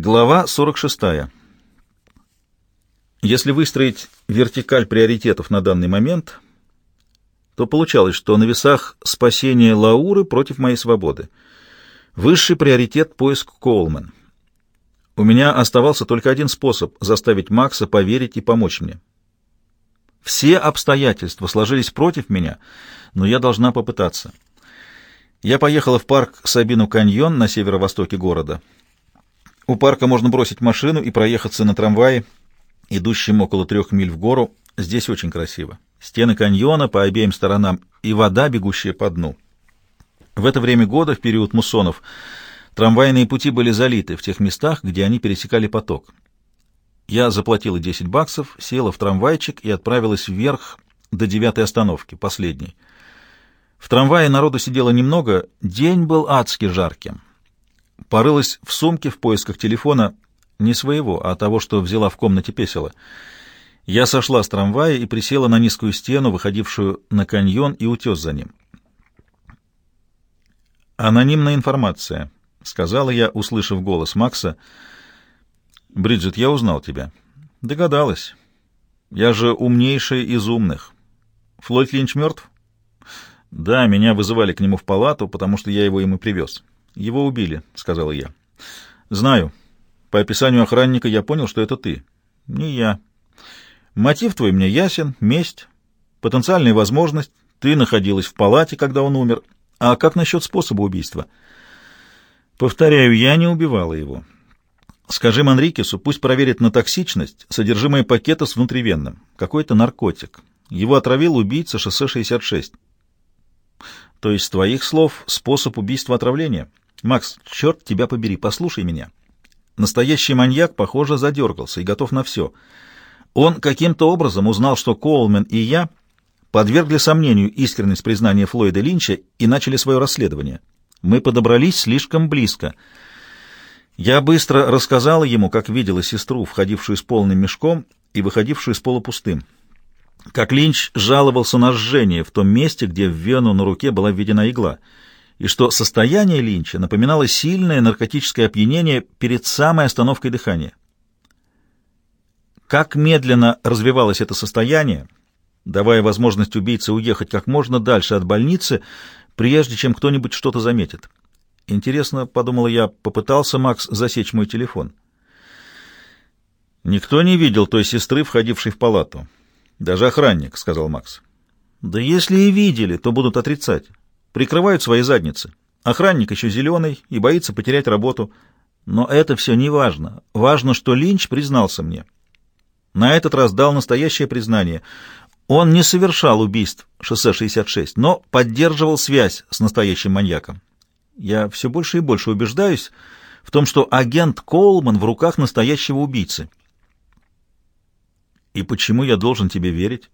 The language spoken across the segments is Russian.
Глава 46. Если выстроить вертикаль приоритетов на данный момент, то получалось, что на весах спасение Лауры против моей свободы. Высший приоритет — поиск Коулман. У меня оставался только один способ — заставить Макса поверить и помочь мне. Все обстоятельства сложились против меня, но я должна попытаться. Я поехала в парк Сабину-Каньон на северо-востоке города — у парка можно бросить машину и проехаться на трамвае, идущем около трех миль в гору. Здесь очень красиво. Стены каньона по обеим сторонам и вода, бегущая по дну. В это время года, в период муссонов, трамвайные пути были залиты в тех местах, где они пересекали поток. Я заплатила 10 баксов, села в трамвайчик и отправилась вверх до девятой остановки, последней. В трамвае народу сидело немного, день был адски жарким порылась в сумке в поисках телефона не своего, а того, что взяла в комнате песела. Я сошла с трамвая и присела на низкую стену, выходившую на каньон и утес за ним. «Анонимная информация», — сказала я, услышав голос Макса. «Бриджит, я узнал тебя». «Догадалась. Я же умнейшая из умных. Флойд Линч мертв?» «Да, меня вызывали к нему в палату, потому что я его ему привез». «Его убили», — сказала я. «Знаю. По описанию охранника я понял, что это ты». «Не я. Мотив твой мне ясен, месть, потенциальная возможность. Ты находилась в палате, когда он умер. А как насчет способа убийства?» «Повторяю, я не убивала его». Скажи Манрикесу, пусть проверит на токсичность содержимое пакета с внутривенным. Какой-то наркотик. Его отравил убийца шоссе 66. То есть, твоих слов, способ убийства отравления? Макс, черт тебя побери, послушай меня. Настоящий маньяк, похоже, задергался и готов на все. Он каким-то образом узнал, что Коулмен и я подвергли сомнению искренность признания Флойда Линча и начали свое расследование. Мы подобрались слишком близко. Я быстро рассказала ему, как видела сестру, входившую с полным мешком и выходившую с полупустым. Как Линч жаловался на жжение в том месте, где в вену на руке была введена игла — и что состояние Линча напоминало сильное наркотическое опьянение перед самой остановкой дыхания. Как медленно развивалось это состояние, давая возможность убийце уехать как можно дальше от больницы, прежде чем кто-нибудь что-то заметит. Интересно, — подумала я, — попытался Макс засечь мой телефон. Никто не видел той сестры, входившей в палату. Даже охранник, — сказал Макс. Да если и видели, то будут отрицать прикрывают свои задницы. Охранник еще зеленый и боится потерять работу. Но это все не важно. Важно, что Линч признался мне. На этот раз дал настоящее признание. Он не совершал убийств шоссе 66, но поддерживал связь с настоящим маньяком. Я все больше и больше убеждаюсь в том, что агент Коулман в руках настоящего убийцы. И почему я должен тебе верить?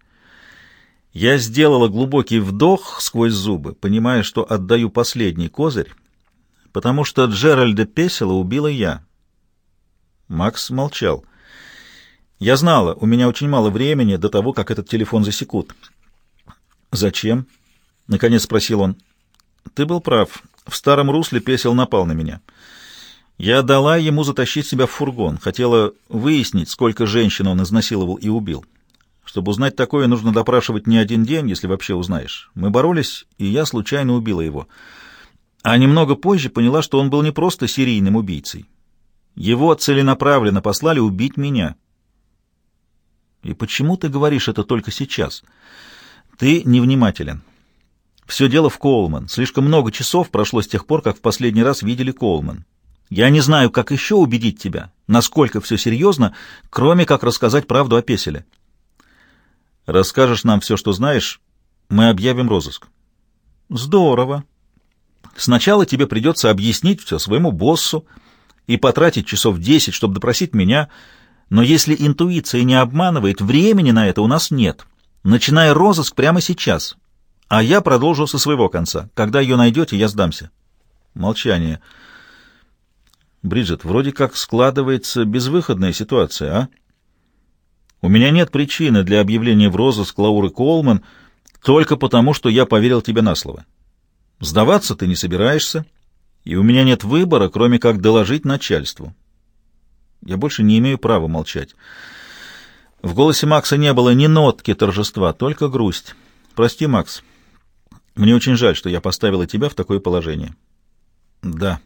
Я сделала глубокий вдох сквозь зубы, понимая, что отдаю последний козырь, потому что Джеральда Песела убила я. Макс молчал. Я знала, у меня очень мало времени до того, как этот телефон засекут. «Зачем?» — наконец спросил он. «Ты был прав. В старом русле Песел напал на меня. Я дала ему затащить себя в фургон, хотела выяснить, сколько женщин он изнасиловал и убил». Чтобы узнать такое, нужно допрашивать не один день, если вообще узнаешь. Мы боролись, и я случайно убила его. А немного позже поняла, что он был не просто серийным убийцей. Его целенаправленно послали убить меня. И почему ты говоришь это только сейчас? Ты невнимателен. Все дело в Коулман. Слишком много часов прошло с тех пор, как в последний раз видели Коулман. Я не знаю, как еще убедить тебя, насколько все серьезно, кроме как рассказать правду о Песеле. Расскажешь нам все, что знаешь, мы объявим розыск. Здорово. Сначала тебе придется объяснить все своему боссу и потратить часов десять, чтобы допросить меня, но если интуиция не обманывает, времени на это у нас нет. Начинай розыск прямо сейчас, а я продолжу со своего конца. Когда ее найдете, я сдамся. Молчание. Бриджит, вроде как складывается безвыходная ситуация, а? У меня нет причины для объявления в розыск Лауры Колман только потому, что я поверил тебе на слово. Сдаваться ты не собираешься, и у меня нет выбора, кроме как доложить начальству. Я больше не имею права молчать. В голосе Макса не было ни нотки торжества, только грусть. Прости, Макс. Мне очень жаль, что я поставила тебя в такое положение. Да.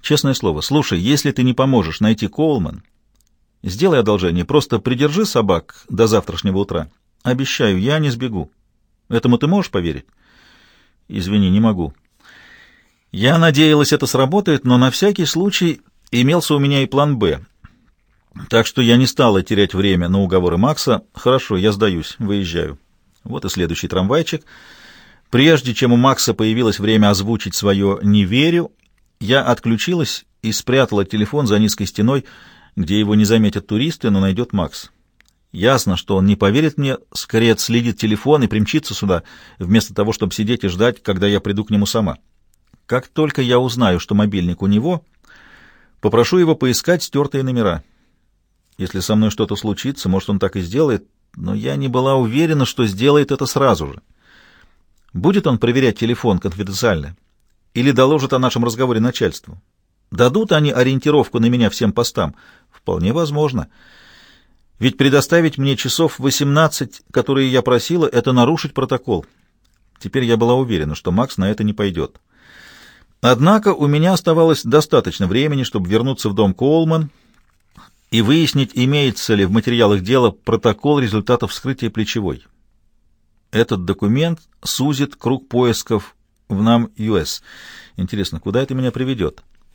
Честное слово. Слушай, если ты не поможешь найти Коулман, сделай одолжение, просто придержи собак до завтрашнего утра. Обещаю, я не сбегу. Этому ты можешь поверить? Извини, не могу. Я надеялась, это сработает, но на всякий случай имелся у меня и план «Б». Так что я не стала терять время на уговоры Макса. Хорошо, я сдаюсь, выезжаю. Вот и следующий трамвайчик. Прежде чем у Макса появилось время озвучить свое «не верю», я отключилась и спрятала телефон за низкой стеной, где его не заметят туристы, но найдет Макс. Ясно, что он не поверит мне, скорее отследит телефон и примчится сюда, вместо того, чтобы сидеть и ждать, когда я приду к нему сама. Как только я узнаю, что мобильник у него, попрошу его поискать стертые номера. Если со мной что-то случится, может, он так и сделает, но я не была уверена, что сделает это сразу же. Будет он проверять телефон конфиденциально или доложит о нашем разговоре начальству? Дадут они ориентировку на меня всем постам? Вполне возможно. Ведь предоставить мне часов 18, которые я просила, это нарушить протокол. Теперь я была уверена, что Макс на это не пойдет. Однако у меня оставалось достаточно времени, чтобы вернуться в дом Коулман и выяснить, имеется ли в материалах дела протокол результатов вскрытия плечевой. Этот документ сузит круг поисков в нам US. Интересно, куда это меня приведет?